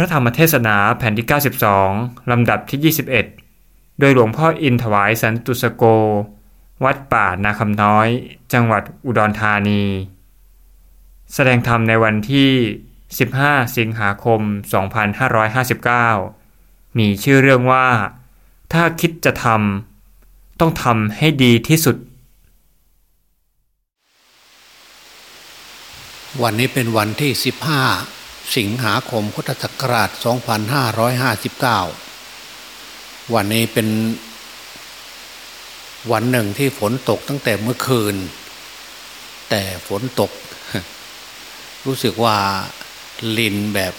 พระธรรมเทศนาแผ่นที่ 92 ลำดับที่ 21 โดยหลวงพ่ออินถวายสันตุสโก วัดป่านาคำน้อย จังหวัดอุดรธานี แสดงธรรมในวันที่ 15 สิงหาคม 2559 มีชื่อเรื่องว่า ถ้าคิดจะทำต้องทำให้ดีที่สุด วันนี้เป็นวันที่ 15 สิงหาคมพุทธศักราช 2559 วันนี้เป็นวันหนึ่งที่ฝนตกตั้งแต่เมื่อคืน แต่ฝนตก รู้สึกว่าลินแบบ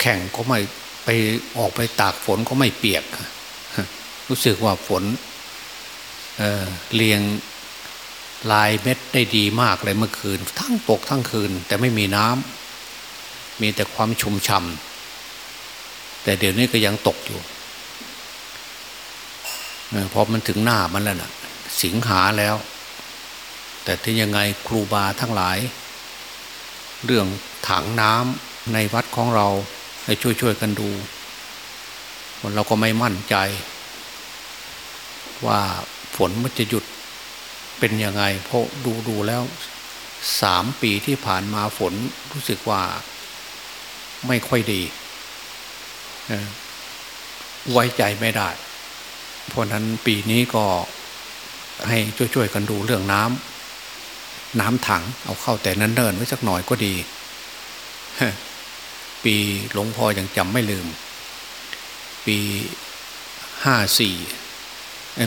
แข่งก็ไม่ไปออกไปตากฝนก็ไม่เปียก รู้สึกว่าฝนเเรียง ลายเม็ดได้ดีมากเลยเมื่อคืน ทั้งปกทั้งคืน แต่ไม่มีน้ำมีแต่ความชุ่มฉ่ำแต่เดี๋ยวนี้ก็ยังตกอยู่พอมันถึงหน้ามันแล้วนะสิงหาแล้ว แต่ที่ยังไงครูบาทั้งหลาย เรื่องถังน้ำในวัดของเราให้ช่วยๆกันดูคนเราก็ไม่มั่นใจ ว่าฝนมันจะหยุด เป็นยังไงเพราะดูดูแล้วสามปีที่ผ่านมาฝนรู้สึกว่าไม่ค่อยดีไว้ใจไม่ได้ เพราะนั้นปีนี้ก็ให้ช่วยๆกันดูเรื่องน้ำน้ำถังเอาเข้าแต่นั้นเนินๆไว้สักหน่อยก็ดี ปีหลวงพ่อยังจำไม่ลืม ปีห้าสี่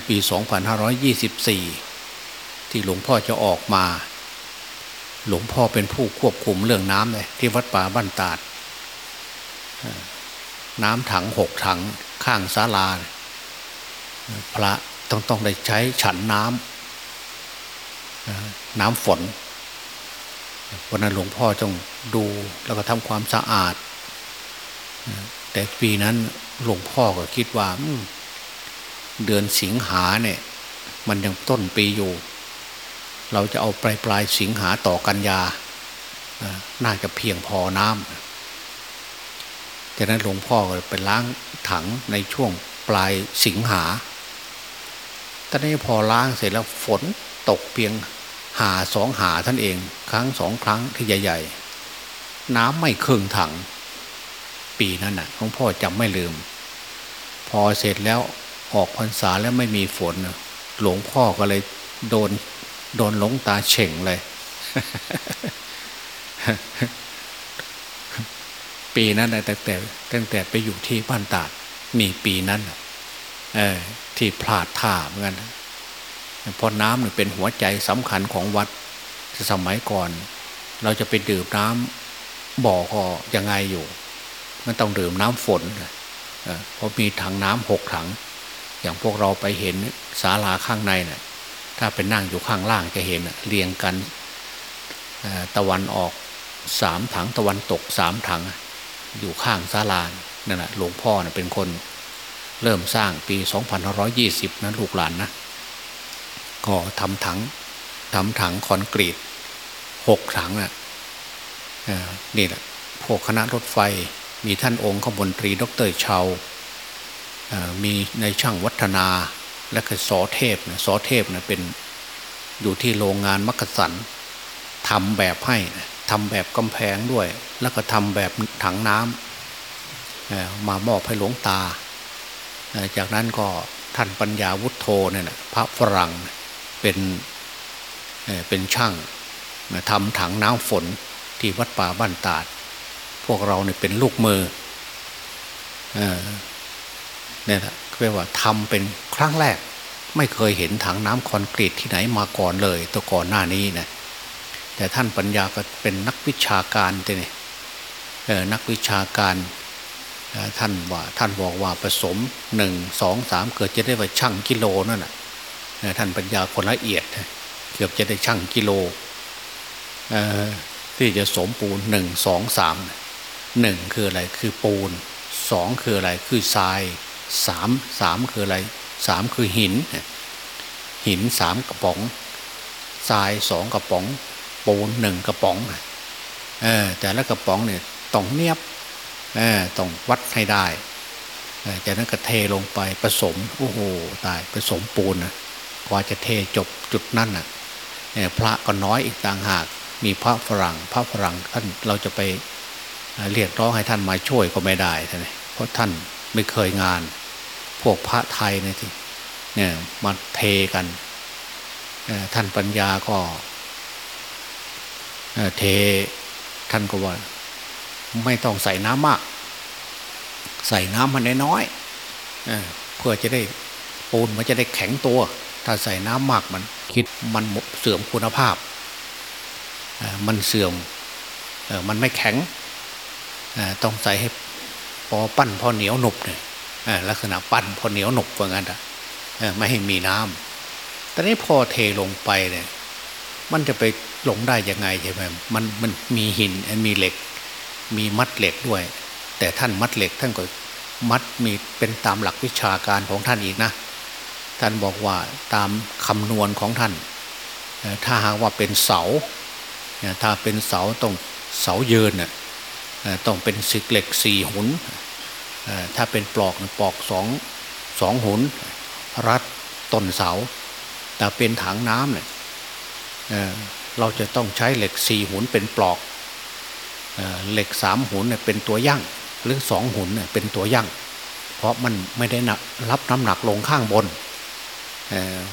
ปีสองพันห้าร้อยยี่สิบสี่ ที่หลวงพ่อจะออกมา หลวงพ่อเป็นผู้ควบคุมเรื่องน้ำเลยที่วัดป่าบ้านตาด น้ำถังหกถังข้างศาลา พระต้องต้องได้ใช้ฉันน้ำน้ำฝนเพราะนั้นหลวงพ่อต้องดูแล้วก็ทำความสะอาด แต่ปีนั้นหลวงพ่อก็คิดว่าเดือนสิงหาเนี่ย มันยังต้นปีอยู่ เราจะเอาปลายปลายสิงหาต่อกันยา น่าจะเพียงพอน้ำจากนั้นหลวงพ่อก็ไปล้างถังในช่วงปลายสิงหาตอนนี้พอล้างเสร็จแล้วฝนตกเพียงหาสองหาท่านเอง ครั้งสองครั้งที่ใหญ่ ๆ น้ำไม่เครึ่งถัง ปีนั้นน่ะหลวงพ่อจำไม่ลืม พอเสร็จแล้วออกพรรษาแล้วไม่มีฝนหลวงพ่อก็เลยโดน โดนหลงตาเฉ่งเลย ปีนั้นนะตั้งแต่ตั้งแต่ไปอยู่ที่บ้านตาดมีปีนั้นเออที่พลาดท่าเหมือนกันเพราะน้ำเป็นหัวใจสำคัญของวัดสมัยก่อน เราจะไปดื่มน้ำบ่อก็ยังไงอยู่มันต้องดื่มน้ำฝนเออเพราะมีถังน้ำหกถัง อย่างพวกเราไปเห็นศาลาข้างในเนี่ย ถ้าเป็นนั่งอยู่ข้างล่างจะเห็นน่ะเรียงกันตะวันออกสามถังตะวันตกสามถัง อยู่ข้างศาลานั่นแหละหลวงพ่อเน่ะเป็นคนเริ่มสร้างปี2520นะลูกหลานนะก็ทำถังทำถังคอนกรีตหกถังน่ะเอ่อนี่แหละพวกคณะรถไฟมีท่านองค์ขบนตรีดรเชาเอ่อมีในช่างวัฒนา และก็สอเทพนะสอเทพนะเป็นอยู่ที่โรงงานมักสันทำแบบให้ทำแบบกำแพงด้วย แล้วก็ทำแบบถังน้ำมามอบให้หลวงตา จากนั้นก็ท่านปัญญาวุฒโธเนี่ยนะพระฝรั่งเป็นเป็นช่างทำถังน้ำฝนที่วัดป่าบ้านตาด พวกเราเนี่ยเป็นลูกมือเอ่อเนี่ยนะ เรียกว่าทำเป็นครั้งแรก ไม่เคยเห็นถังน้ำคอนกรีตที่ไหนมาก่อนเลยตัวก่อนหน้านี้นะแต่ท่านปัญญาก็เป็นนักวิชาการเนี่ยนักวิชาการท่านว่าท่านบอกว่าผสมหนึ่งสองสามเกิดจะได้ว่าช่างกิโลนั่นแหะท่านปัญญาคนละเอียด เกือบจะได้ช่างกิโลที่จะสมปูนหนึ่งสองสามหนึ่งคืออะไรคือปูนสองคืออะไรคือทราย สามสามคืออะไรสามคือหิน หินสามกระป๋องทรายสองกระป๋อง ปูนหนึ่งกระป๋องเออแต่ละกระป๋องเนี่ยต้องเนียบเออต้องวัดให้ได้จากนั้นก็เทลงไปผสมโอ้โหตายผสมปูนนะกว่าจะเทจบจุดนั้นน่ะพระก็น้อยอีกต่างหาก มีพระฝรั่ง พระฝรั่งท่านเราจะไปเรียกร้องให้ท่านมาช่วยก็ไม่ได้ท่านเพราะท่าน ไม่เคยงาน พวกพระไทยเนี่ยที่เนี่ยมาเทกันท่านปัญญาก็เทท่านก็ว่า ไม่ต้องใส่น้ำมาก ใส่น้ำมันน้อยเพื่อจะได้ปูนมันจะได้แข็งตัว ถ้าใส่น้ำมากมันคิดมันเสื่อมคุณภาพ มันเสื่อมมันไม่แข็งต้องใส่ให้ พอปั้นพอเหนียวหนุบเนี่ยลักษณะปั้นพอเหนียวหนุบว่างั้นอะไม่ให้มีน้ำแต่นี้พอเทลงไปเนี่ย มันจะไปหลงได้ยังไงใช่ไหมมันมันมีหินมีเหล็ก มีมัดเหล็กด้วย แต่ท่านมัดเหล็กท่านก็มัดมีเป็นตามหลักวิชาการของท่านอีกนะ ท่านบอกว่าตามคำนวณของท่าน ถ้าหากว่าเป็นเสา ถ้าเป็นเสาต้องเสาเยินน่ะ ต้องเป็นสิกเหล็กสี่หุนถ้าเป็นปลอกปลอกสองสองหุน รัดต้นเสา แต่เป็นถังน้ำเนี่ยเราจะต้องใช้เหล็กสี่หุนเป็นปลอกเหล็กสามหุนเป็นตัวยั่ง หรือสองหุนเป็นตัวยั่ง เพราะมันไม่ได้รับน้ำหนักลงข้างบน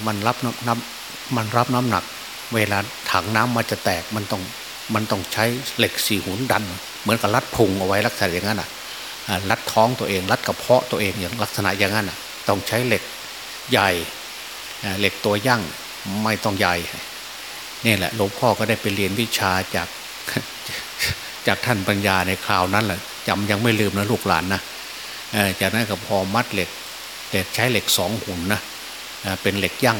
มันรับน้ำมันรับน้ำหนัก เวลาถังน้ำมันจะแตกมันต้องมันต้องใช้เหล็กสี่หุนดัน เหมือนกับรัดพุงเอาไว้ลักษณะอย่างนั้นอะรัดท้องตัวเอง รัดกระเพาะตัวเองอย่างลักษณะอย่างนั้นอะต้องใช้เหล็กใหญ่เหล็กตัวยั่งไม่ต้องใหญ่นี่แหละหลวงพ่อก็ได้ไปเรียนวิชาจากจากท่านปัญญาในคราวนั้นแหละจำยังไม่ลืมนะลูกหลานนะจากนั้นก็พอมัดเหล็ก แต่ใช้เหล็กสองหุ่นนะเป็นเหล็กยั่ง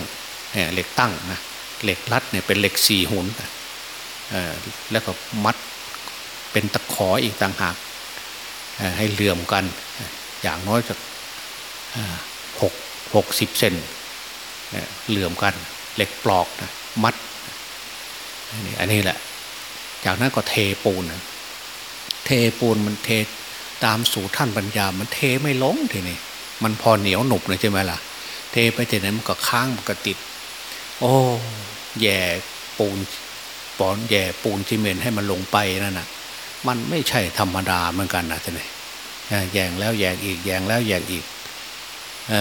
เหล็กตั้งนะเหล็กรัดเนี่ยเป็นเหล็กสี่หุ่นแล้วก็มัด เป็นตะขออีกต่างหากให้เหลื่อมกัน อย่างน้อยจะหกหกสิบเซนเหลื่อมกันเหล็กปลอกนะมัดอันนี้แหละ จากนั้นก็เทปูนเทปูนมันเทตามสู่ท่านปัญญา มันเทไม่ลงทีนี้มันพอเหนียวหนุบเลยใช่ไหมล่ะ เทไปทีนั้นมันก็ค้างมันก็ติด โอ้แย่ปูนปอนแย่ปูนซีเมนให้มันลงไปนั่นน่ะ มันไม่ใช่ธรรมดาเหมือนกันนะท่านนี่แยงแล้วแยงอีกแยงแล้วแยงอีกอ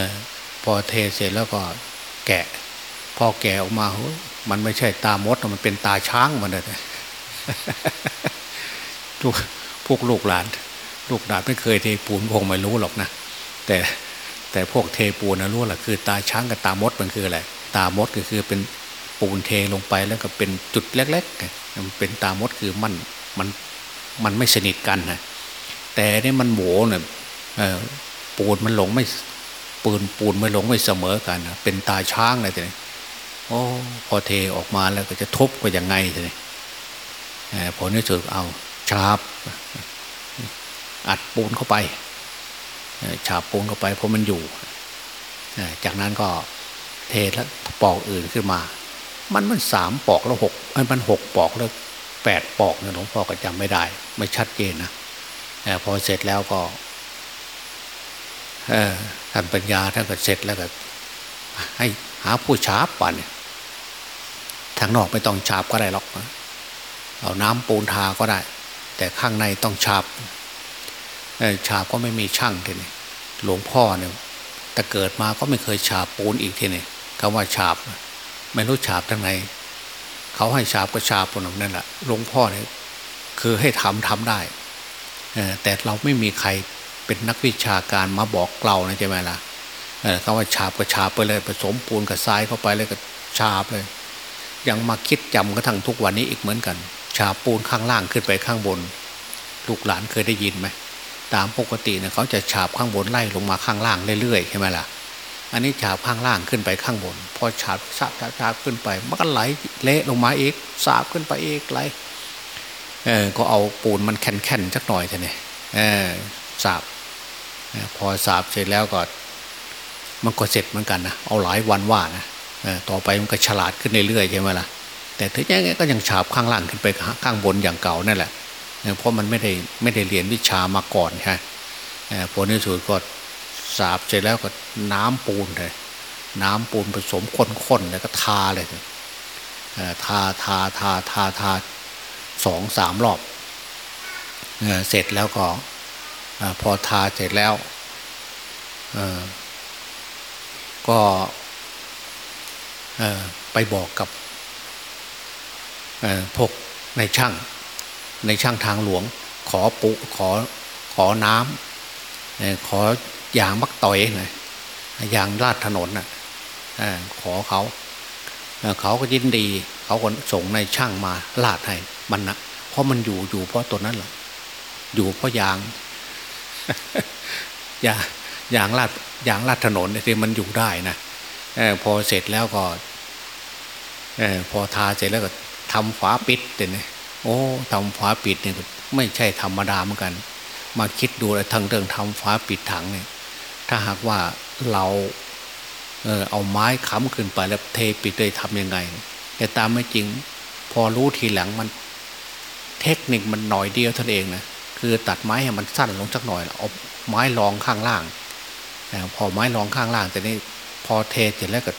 พอเทเสร็จแล้วก็แกะ พอแกะออกมามันไม่ใช่ตามดมันเป็นตาช้างมันเลยทุกพวกลูกหลาน ลูกหลานไม่เคยเทปูนคงไม่รู้หรอกนะแต่แต่พวกเทปูนนะรู้แหละคือ ตาช้างกับตามดมันคืออะไรตามดก็คือเป็นปูนเทลงไปแล้วก็เป็นจุดเล็กๆมันเป็นตามดคือมันมัน มันไม่สนิทกันนะแต่นี่มันโหมเนี่ยปูนมันหลงไม่ปูนปูนไม่หลงไม่เสมอกันนะเป็นตาช้างเลยทีนี้โอ้พอเทออกมาแล้วก็จะทบก็ยังไงทีนี้ผลที่สุดเอาชาบอัดปูนเข้าไปฉาบปูนเข้าไปเพราะมันอยู่ จากนั้นก็เทแล้วปอกอื่นขึ้นมา มันมันสามปอกแล้วหกมันหกปอกแล้ว แปดปอกเนี่ยหลวงพ่อก็จำไม่ได้ ไม่ชัดเจนนะพอเสร็จแล้วก็ท่านปัญญาท่านก็เสร็จแล้วก็ ให้หาผู้ชาบปั่นทางนอกไม่ต้องชาบก็ได้หรอกเอาน้ำปูนทาก็ได้ แต่ข้างในต้องชาบชาบก็ไม่มีช่างทีนี้หลวงพ่อเนี่ยแต่เกิดมาก็ไม่เคยฉาบปูนอีกทีนี่คำว่าฉาบ ไม่รู้ฉาบทางไหน เขาให้ฉาบก็ฉาบปนนั่นแหละหลวงพ่อเนี่ยคือให้ทำทำได้แต่เราไม่มีใครเป็นนักวิชาการมาบอกเรานะใช่ไหมล่ะคำว่าฉาบก็ฉาบไปเลย ผสมปูนกับทรายเข้าไปเลยก็ฉาบเลย ยังมาคิดจำกระทั่งทุกวันนี้อีกเหมือนกันฉาปูนข้างล่างขึ้นไปข้างบน ลูกหลานเคยได้ยินไหมตามปกติเนี่ยเขาจะฉาบข้างบนไล่ลงมาข้างล่างเรื่อยๆใช่ไหมล่ะ อันนี้ฉาบข้างล่างขึ้นไปข้างบน พอฉาบฉาบฉาบาบขึ้นไป มันก็ไหลเละลงมาอีกสาบขึ้นไปอีกไหลเออก็เอาปูนมันแข็งๆสักหน่อยเท่านี้เออสาบพอสาบเสร็จแล้วก็มันก็เสร็จเหมือนกันนะเอาหลายวันว่านะต่อไปมันก็ฉลาดขึ้นเรื่อยๆใช่ไหมล่ะแต่ถึงยังไงก็ยังฉาบข้างล่างขึ้นไปข้างบนอย่างเก่านั่นแหละเพราะมันไม่ได้ไม่ได้เรียนวิชามาก่อนฮะผลในสุดก็ สาบเสร็จแล้วก็น้ำปูนเลย น้ำปูนผสมข้นๆแล้วก็ทาเลยทาทาทาทาทาสองสามรอบเสร็จแล้วก็พอทาเสร็จแล้วก็ไปบอกกับพวกในช่างในช่างทางหลวง ขอปุขอขอน้ำขอ ยางมักต่อยหน่อยยางลาดถนนน่ะขอเขาเขาก็ยินดี เขาก็ส่งในช่างมาลาดให้มันนะเพราะมันอยู่อยู่เพราะตัวนั้นแหละอยู่เพราะยางยางยางลาดยางลาดถนนเนี่มันอยู่ได้นะอพอเสร็จแล้วก็อพอทาเสร็จแล้วก็ทำฝาปิดเนี่ยโอ้ทำฝาปิดเนี่ยไม่ใช่ธรรมดาเหมือนกัน มาคิดดูเลยทั้งเรื่องทำฝาปิดถังเนี่ย ถ้าหากว่าเราเออเอาไม้ค้ำขึ้นไปแล้วเทปิดเลยทำยังไง แต่ตามไม่จริง พอรู้ทีหลังมัน เทคนิคมันหน่อยเดียวเท่านั้นเองนะคือตัดไม้ให้มันสั้นลงสักหน่อยเอาไม้รองข้างล่างพอไม้รองข้างล่างแต่นี่พอเทเสร็จแล้วก็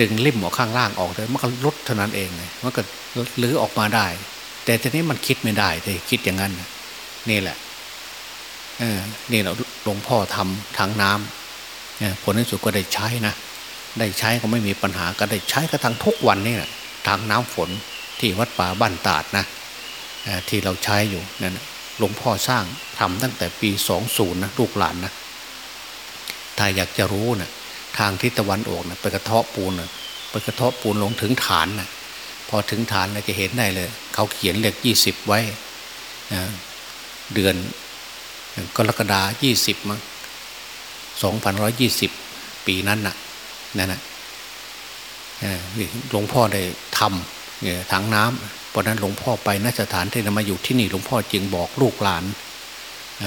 ดึงลิ่มออกข้างล่างออกเลยมันก็ลดเท่านั้นเองเลยมันก็ลื้อออกมาได้ แต่ทีนี้มันคิดไม่ได้เลยคิดอย่างนั้นนี่แหละเออนี่เรา หลวงพ่อทำถังน้ำผลที่สุดก็ได้ใช้นะ ได้ใช้ก็ไม่มีปัญหาก็ได้ใช้กระทั่งทุกวันนี่แหละถังน้ำฝนที่วัดป่าบ้านตาดนะที่เราใช้อยู่นั่นหลวงพ่อสร้างทำตั้งแต่ปีสองศูนย์นะลูกหลานนะถ้าอยากจะรู้นะทางทิศตะวันออกนะไปกระเทาะปูนนะไปกระเทาะปูนลงถึงฐานนะพอถึงฐานเราจะเห็นได้เลย เขาเขียนเลขยี่สิบไว้เดือน กรกฎายี่สิบมั้งสองพันร้อยยี่สิบปีนั้นน่ะนั่นนะหลวงพ่อได้ทำถังน้ำเพราะนั้นหลวงพ่อไปนสถานที่นมาอยู่ที่นี่หลวงพ่อจึงบอกลูกหลาน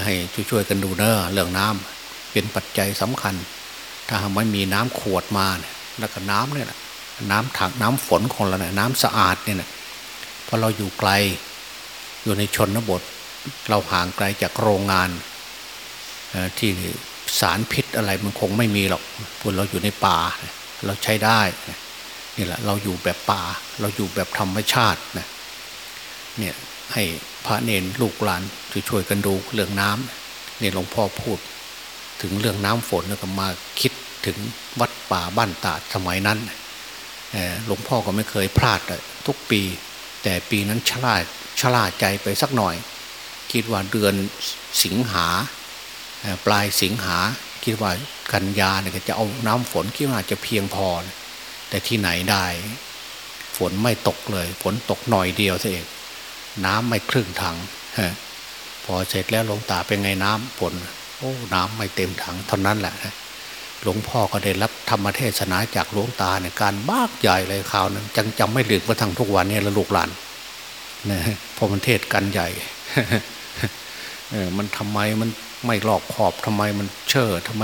ให้ช่วยๆกันดูเนอะเรื่องน้ำเป็นปัจจัยสำคัญ ถ้าไม่มีน้ำขวดมาเนี่ยแล้วก็น้ำเนี่ยน้ำถังน้ำฝนของเราเนี่ยน้ำสะอาดเนี่ยนะพอเราอยู่ไกลอยู่ในชนบท เราห่างไกลจากโรงงานที่สารพิษอะไรมันคงไม่มีหรอกพวกเราอยู่ในป่า เราใช้ได้นี่แหละเราอยู่แบบป่า เราอยู่แบบธรรมชาตินะเนี่ยให้พระเนนลูกหลานช่วยกันดูเรื่องน้ำเนี่ยหลวงพ่อพูด ถึงเรื่องน้ำฝนแล้วก็มาคิดถึงวัดป่าบ้านตาดสมัยนั้นหลวงพ่อก็ไม่เคยพลาดทุกปี แต่ปีนั้นชลาชลาใจไปสักหน่อย คิดว่าเดือนสิงหาปลายสิงหาคิดว่ากันยาเนี่ยจะเอาน้ำฝนคิดว่าจะเพียงพอ แต่ที่ไหนได้ ฝนไม่ตกเลย ฝนตกหน่อยเดียวเองน้ำไม่ครึ่งถังพอเสร็จแล้วลงตาเป็นไงน้ำฝนโอ้น้ำไม่เต็มถังเท่านั้นแหละหลวงพ่อก็ได้รับธรรมเทศนาจากหลวงตาเนี่ยการมากใหญ่เลยข่าวนั้นจังจำไม่ลืมว่าทั้งทุกวันนี้ละลูกหลานนะพอมันเทศกันใหญ่ เออมันทำไมมันไม่รอบขอบทำไมมันเชื่อทำไม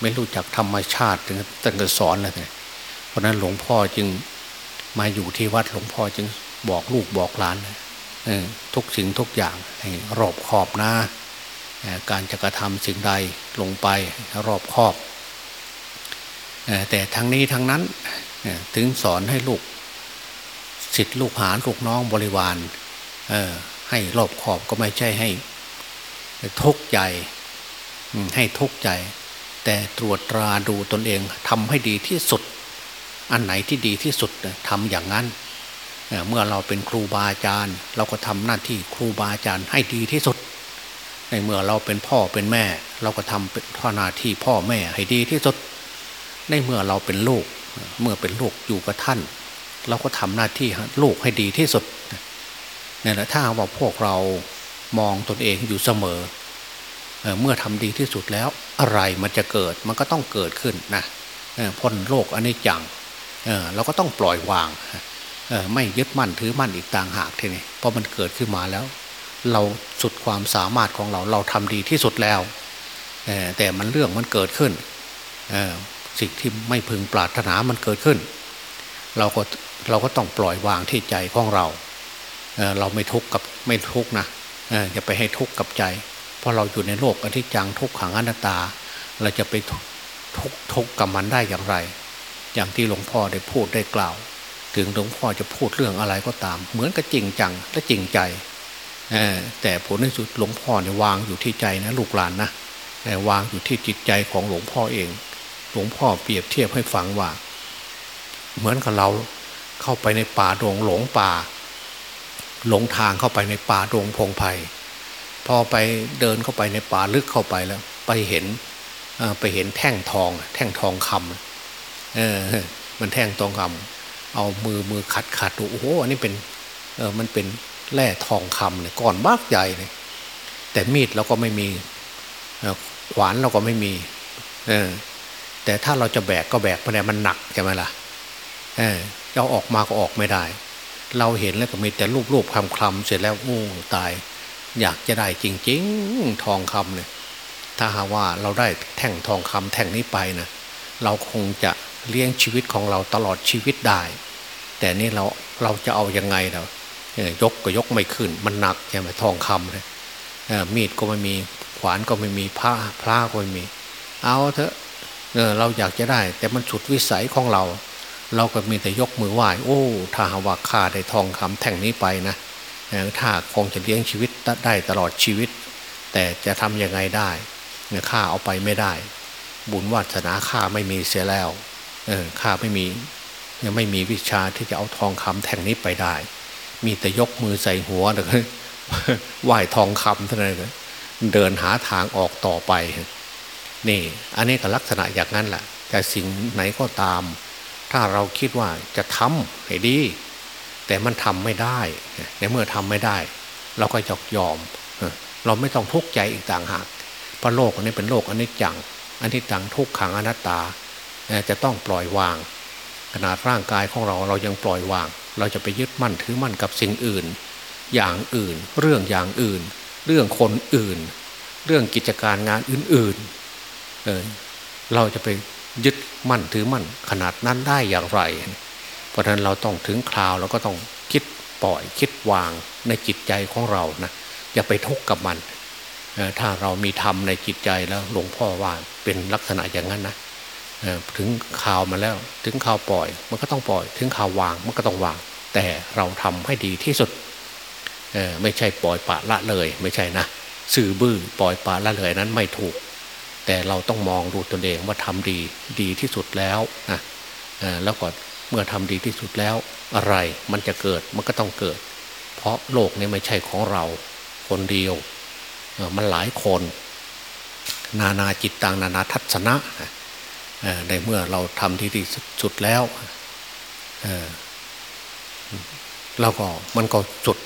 ไม่รู้จักธรรมชาติตั้งแต่สอนเลยเพราะนั้นหลวงพ่อจึงมาอยู่ที่วัดหลวงพ่อจึงบอกลูกบอกหลานทุกสิ่งทุกอย่างให้รอบขอบนะการจะกระทำสิ่งใดลงไปรอบขอบแต่ทั้งนี้ทั้งนั้นถึงสอนให้ลูกสิทธิ์ลูกหาลูกน้องบริวารให้รอบขอบก็ไม่ใช่ให้ ทุกข์ใจให้ทุกข์ใจ แต่ตรวจตราดูตนเองทำให้ดีที่สุด อันไหนที่ดีที่สุดทำอย่างนั้น เมื่อเราเป็นครูบาอาจารย์ เราก็ทำหน้าที่ครูบาอาจารย์ให้ดีที่สุด ในเมื่อเราเป็นพ่อเป็นแม่ เราก็ทำเป็นหน้าที่พ่อแม่ให้ดีที่สุด ในเมื่อเราเป็นลูก เมื่อเป็นลูกอยู่กับท่าน เราก็ทำหน้าที่ลูกให้ดีที่สุดนี่แหละถ้าว่าพวกเรา มองตนเองอยู่เสมอเเมื่อทำดีที่สุดแล้วอะไรมันจะเกิดมันก็ต้องเกิดขึ้นนะพ้นโลกอันนี้จังเราก็ต้องปล่อยวางไม่ยึดมั่นถือมั่นอีกต่างหากทีนี้เพราะมันเกิดขึ้นมาแล้ว เราสุดความสามารถของเราเราทำดีที่สุดแล้วแต่มันเรื่องมันเกิดขึ้นสิ่งที่ไม่พึงปรารถนามันเกิดขึ้น เราก็เราก็ต้องปล่อยวางที่ใจของเรา เราไม่ทุกข์กับไม่ทุกข์นะ อย่าไปให้ทุกข์กับใจ เพราะเราอยู่ในโลกอธิจังทุกขังอนัตตา เราจะไปทุกทุกข์กับมันได้อย่างไร อย่างที่หลวงพ่อได้พูดได้กล่าว ถึงหลวงพ่อจะพูดเรื่องอะไรก็ตาม เหมือนกับจริงจังและจริงใจแต่ผลในสุดหลวงพ่อเนี่ยวางอยู่ที่ใจนะลูกหลานนะแต่วางอยู่ที่จิตใจของหลวงพ่อเอง หลวงพ่อเปรียบเทียบให้ฟังว่า เหมือนกับเราเข้าไปในป่าดงหลงป่า หลงทางเข้าไปในป่าดงพงไพ่พอไปเดินเข้าไปในป่าลึกเข้าไปแล้ว ไปเห็นไปเห็นแท่งทอง แท่งทองคำเออ มันแท่งทองคำเอามือมือขัดขัดดูโอ้โหอันนี้เป็นเออมันเป็นแร่ทองคำเนี่ยก้อนมากใหญ่เลยแต่มีดเราก็ไม่มีขวานเราก็ไม่มี เออ แต่ถ้าเราจะแบกก็แบกไปเนี่ยมันหนักใช่ไหมล่ะ เออเราออกมาก็ออกไม่ได้ เราเห็นแล้วก็มีแต่รูปรูปคำคำเสร็จแล้วโอ้ตาย อยากจะได้จริง ๆ ทองคำเนี่ยถ้าหาว่าเราได้แท่งทองคำแท่งนี้ไปนะเราคงจะเลี้ยงชีวิตของเราตลอดชีวิตได้ แต่นี่เราเราจะเอาอยัางไงเรายกก็ยกไม่ขึ้น มันหนักใช่ไหมทองคำเลยมีดก็ไม่มีขวานก็ไม่มีผ้าพระก็ไม่มี เอาเถอะเอเราอยากจะได้ แต่มันฉุดวิสัยของเรา เราก็มีแต่ยกมือไหว้โอ้ ถ้าหาว่าข้าได้ทองคำแท่งนี้ไปนะถ้าคงจะเลี้ยงชีวิตได้ตลอดชีวิต แต่จะทำยังไงได้เนี่ยข้าเอาไปไม่ได้ บุญวาสนาข้าไม่มีเสียแล้วเออข้าไม่มียังไม่มีวิชาที่จะเอาทองคำแท่งนี้ไปได้ มีแต่ยกมือใส่หัวเลยไหว้ทองคำเท่านั้นเลยเดินหาทางออกต่อไป นี่ อันนี้ก็ลักษณะอย่างนั้นแหละแต่สิ่งไหนก็ตาม ถ้าเราคิดว่าจะทำให้ดี แต่มันทำไม่ได้ในเมื่อทำไม่ได้ เราก็จะยอม เราไม่ต้องทุกข์ใจอีกต่างหากเพราะโลกอันนี้เป็นโลกอันนี้จังอันนี้จังทุกขังอนัตตาจะต้องปล่อยวาง ขนาดร่างกายของเราเรายังปล่อยวาง เราจะไปยึดมั่นถือมั่นกับสิ่งอื่น อย่างอื่น เรื่องอย่างอื่น เรื่องคนอื่น เรื่องกิจการงานอื่นๆเเราจะไป ยึดมั่นถือมั่นขนาดนั้นได้อย่างไร เพราะฉะนั้นเราต้องถึงคราวเราก็ต้องคิดปล่อยคิดวางในจิตใจของเรานะอย่าไปทุกข์กับมัน ถ้าเรามีธรรมในจิตใจแล้วหลวงพ่อว่าเป็นลักษณะอย่างนั้นนะถึงข่าวมาแล้วถึงข่าวปล่อย มันก็ต้องปล่อย ถึงข่าววางมันก็ต้องวาง แต่เราทำให้ดีที่สุดไม่ใช่ปล่อยปะละเลย ไม่ใช่นะสื่อบื้อปล่อยปะละเลยนั้นไม่ถูก แต่เราต้องมองดูตนเองว่าทำดีดีที่สุดแล้วนะแล้วก็เมื่อทำดีที่สุดแล้วอะไรมันจะเกิดมันก็ต้องเกิด เพราะโลกนี้ไม่ใช่ของเราคนเดียวมันหลายคน นานาจิตตังนานาทัศนะในเมื่อเราทำที่ดีสุดแล้วเราก็มันก็สุด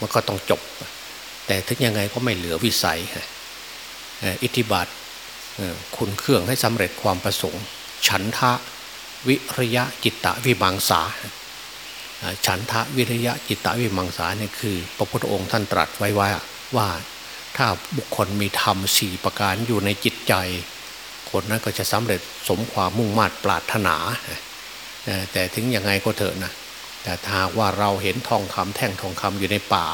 มันก็ต้องจบ แต่ถึงยังไงก็ไม่เหลือวิสัย อิทธิบาทคุณเครื่องให้สำเร็จความประสงค์ ฉันทะวิริยะจิตตะวิมังสา ฉันทะวิริยะจิตตะวิมังสาเนี่ยคือ พระพุทธองค์ท่านตรัสไว้ว่าว่าถ้าบุคคลมีธรรมสี่ประการอยู่ในจิตใจ คนนั้นก็จะสำเร็จสมความมุ่งมา่ปรารถนา แต่ถึงยังไงก็เถอะนะแต่ถ้าว่าเราเห็นทองคำแท่งทองคำอยู่ในป่า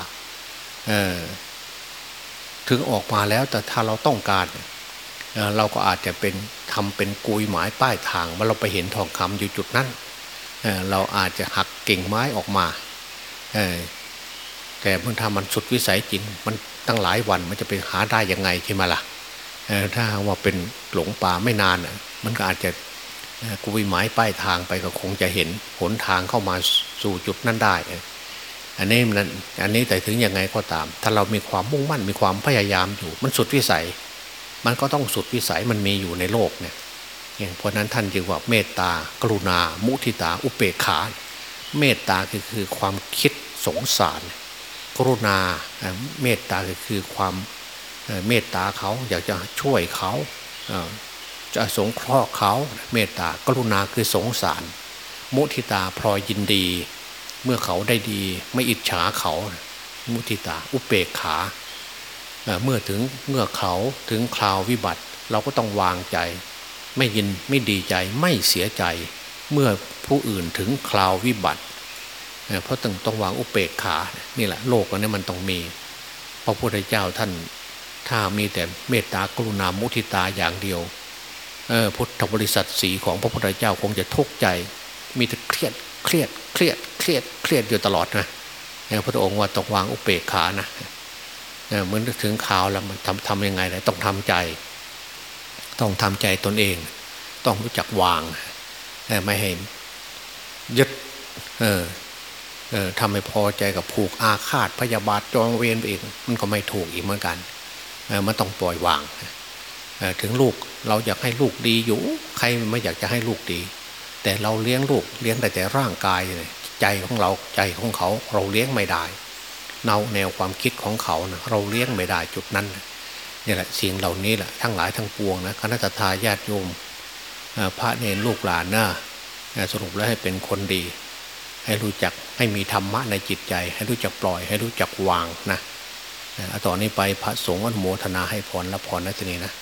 ถึงออกมาแล้วแต่ถ้าเราต้องการ เราก็อาจจะเป็นทำเป็นกุยหมายป้ายทางว่าเราไปเห็นทองคำอยู่จุดนั้นเราอาจจะหักกิ่งไม้ออกมาแต่เมื่อทำมันสุดวิสัยจริง มันตั้งหลายวันมันจะไปหาได้ยังไงใช่ไหมละ่ะถ้าว่าเป็นหลงป่าไม่นานมันก็อาจจะกุยหมายป้ายทางไปก็คงจะเห็นหนทางเข้ามาสู่จุดนั้นได้ อันนี้มันอันนี้แต่ถึงยังไงก็ตาม ถ้าเรามีความมุ่งมั่นมีความพยายามอยู่ มันสุดวิสัย มันก็ต้องสุดวิสัยมันมีอยู่ในโลกเนี่ยเพราะนั้นท่านจึงว่าเมตตากรุณา มุทิตา อุเบกขา เมตตาคือคือความคิดสงสาร กรุณาเมตตาคือคือความเมตตาเขาอยากจะช่วยเขาจะสงเคราะห์เขาเมตตากรุณาคือสงสาร มุทิตาพลอยยินดี เมื่อเขาได้ดีไม่อิจฉาเขา มุทิตา อุเปกขา เมื่อถึงเมื่อเขาถึงคราววิบัติ เราก็ต้องวางใจ ไม่ยินไม่ดีใจไม่เสียใจ เมื่อผู้อื่นถึงคราววิบัติเพราะต้องต้องวางอุเบกขานี่แหละโลกอันนี้มันต้องมีพระพุทธเจ้าท่านถ้ามีแต่เมตตากรุณามุทิตาอย่างเดียวพุทธบริษัทสีของพระพุทธเจ้าคงจะทุกข์ใจ มีแต่เครียด เครียดเครียดเครียดเครียดอยู่ตลอดนะพระองค์ว่าต้องวางอุเบกขานะเหมือนถึงข่าวแล้วมันทำทำยังไงเลยต้องทำใจ ต้องทำใจตนเอง ต้องรู้จักวางไม่ให้ยึดเออเออทำให้พอใจกับผูกอาฆาตพยาบาทจองเวรไปอีกมันก็ไม่ถูกอีกเหมือนกันมันต้องปล่อยวางถึงลูกเราอยากให้ลูกดีอยู่ ใครไม่อยากจะให้ลูกดี แต่เราเลี้ยงลูกเลี้ยงแต่แต่ร่างกายเลยใจของเราใจของเขาเราเลี้ยงไม่ได้เนาแนวความคิดของเขานะเราเลี้ยงไม่ได้จุดนั้นนี่แหละสิ่งเหล่านี้แหละทั้งหลายทั้งปวงนะคณะทาญาติโยมพระเนรลูกหลานนะสรุปแล้วให้เป็นคนดี ให้รู้จักให้มีธรรมะในจิตใจ ให้รู้จักปล่อย ให้รู้จักวางนะต่อนนี้ไปพระสงฆ์อนุโมทนาให้พรและพรนะทีนี้นะ